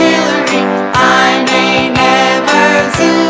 I may never see